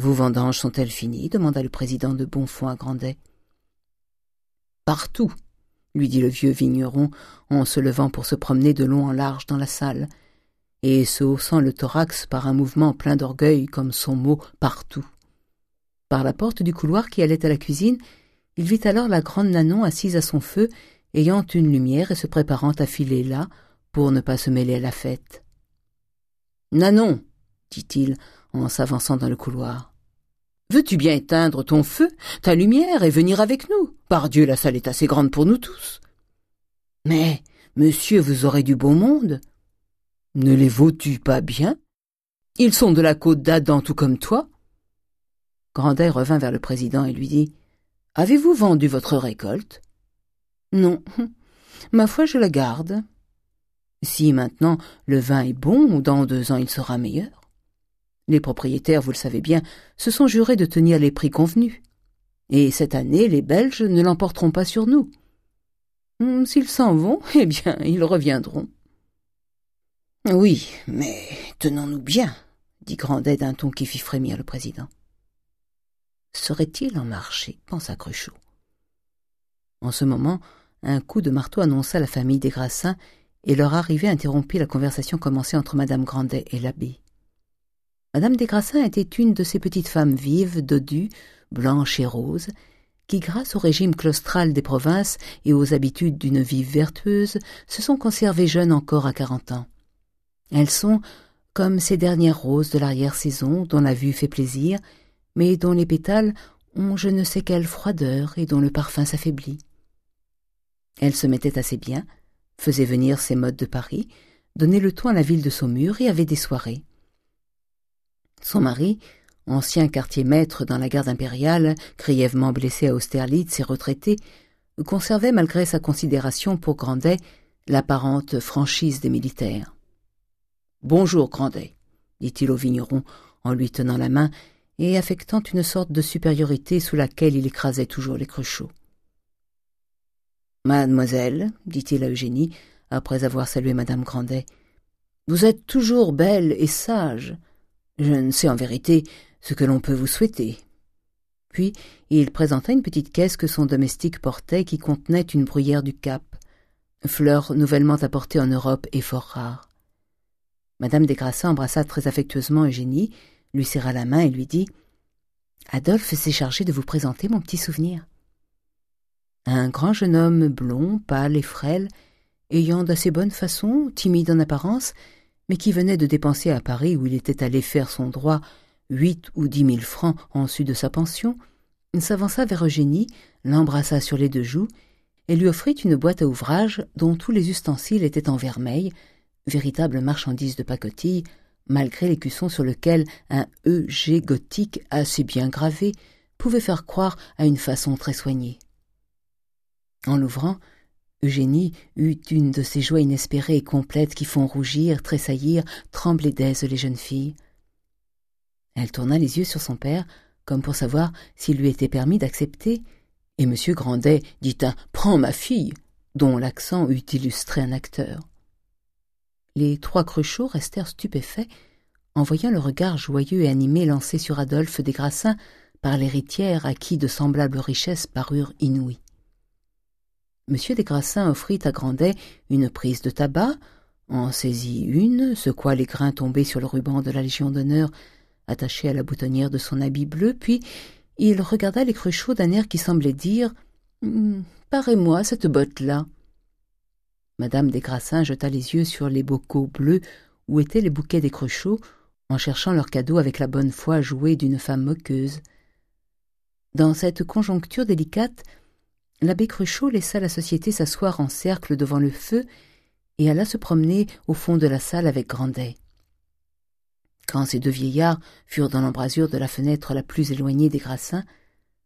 Vos vendanges sont-elles finies demanda le président de Bonfond à Grandet. Partout, lui dit le vieux vigneron en se levant pour se promener de long en large dans la salle, et se haussant le thorax par un mouvement plein d'orgueil comme son mot partout. Par la porte du couloir qui allait à la cuisine, il vit alors la grande Nanon assise à son feu, ayant une lumière et se préparant à filer là pour ne pas se mêler à la fête. Nanon, dit-il en s'avançant dans le couloir, veux-tu bien éteindre ton feu, ta lumière, et venir avec nous Pardieu, la salle est assez grande pour nous tous. Mais, monsieur, vous aurez du beau monde. Ne les vaux-tu pas bien? Ils sont de la côte d'Adam tout comme toi. Grandet revint vers le président et lui dit Avez-vous vendu votre récolte Non. Ma foi, je la garde. Si maintenant le vin est bon, dans deux ans il sera meilleur. Les propriétaires, vous le savez bien, se sont jurés de tenir les prix convenus. Et cette année, les Belges ne l'emporteront pas sur nous. Hmm, s'ils s'en vont, eh bien, ils reviendront. Oui, mais tenons-nous bien, dit Grandet d'un ton qui fit frémir le président. Serait-il en marché pensa Cruchot. En ce moment, un coup de marteau annonça la famille des Grassins, et leur arrivée interrompit la conversation commencée entre madame Grandet et l'abbé. Madame des Grassins était une de ces petites femmes vives, dodues, blanches et roses, qui, grâce au régime claustral des provinces et aux habitudes d'une vie vertueuse, se sont conservées jeunes encore à quarante ans. Elles sont comme ces dernières roses de l'arrière-saison dont la vue fait plaisir, mais dont les pétales ont je ne sais quelle froideur et dont le parfum s'affaiblit. Elle se mettait assez bien, faisait venir ses modes de Paris, donnait le ton à la ville de Saumur et avait des soirées. Son mari, ancien quartier-maître dans la garde impériale, grièvement blessé à Austerlitz et retraité, conservait malgré sa considération pour Grandet l'apparente franchise des militaires. Bonjour, Grandet, dit-il au vigneron en lui tenant la main et affectant une sorte de supériorité sous laquelle il écrasait toujours les cruchots. Mademoiselle, dit-il à Eugénie, après avoir salué madame Grandet, vous êtes toujours belle et sage. Je ne sais en vérité ce que l'on peut vous souhaiter. Puis il présenta une petite caisse que son domestique portait qui contenait une bruyère du Cap, fleur nouvellement apportée en Europe et fort rare. Madame des Grassins embrassa très affectueusement Eugénie, lui serra la main et lui dit « Adolphe s'est chargé de vous présenter mon petit souvenir. » Un grand jeune homme blond, pâle et frêle, ayant d'assez bonnes façons, timide en apparence, mais qui venait de dépenser à Paris où il était allé faire son droit huit ou dix mille francs en su de sa pension, s'avança vers Eugénie, l'embrassa sur les deux joues et lui offrit une boîte à ouvrage dont tous les ustensiles étaient en vermeil, véritable marchandise de pacotille, malgré l'écusson sur lequel un EG gothique assez bien gravé pouvait faire croire à une façon très soignée. En l'ouvrant, Eugénie eut une de ces joies inespérées et complètes qui font rougir, tressaillir, trembler d'aise les jeunes filles. Elle tourna les yeux sur son père, comme pour savoir s'il lui était permis d'accepter, et M. Grandet dit un « Prends ma fille », dont l'accent eût illustré un acteur. Les trois Cruchot restèrent stupéfaits en voyant le regard joyeux et animé lancé sur Adolphe des Grassins par l'héritière à qui de semblables richesses parurent inouïes. M. des Grassins offrit à Grandet une prise de tabac, en saisit une, secoua les grains tombés sur le ruban de la Légion d'honneur attaché à la boutonnière de son habit bleu, puis il regarda les Cruchot d'un air qui semblait dire hum, Parez-moi cette botte-là ». Madame des Grassins jeta les yeux sur les bocaux bleus où étaient les bouquets des Cruchot, en cherchant leur cadeau avec la bonne foi jouée d'une femme moqueuse. Dans cette conjoncture délicate, l'abbé Cruchot laissa la société s'asseoir en cercle devant le feu et alla se promener au fond de la salle avec Grandet. Quand ces deux vieillards furent dans l'embrasure de la fenêtre la plus éloignée des Grassins,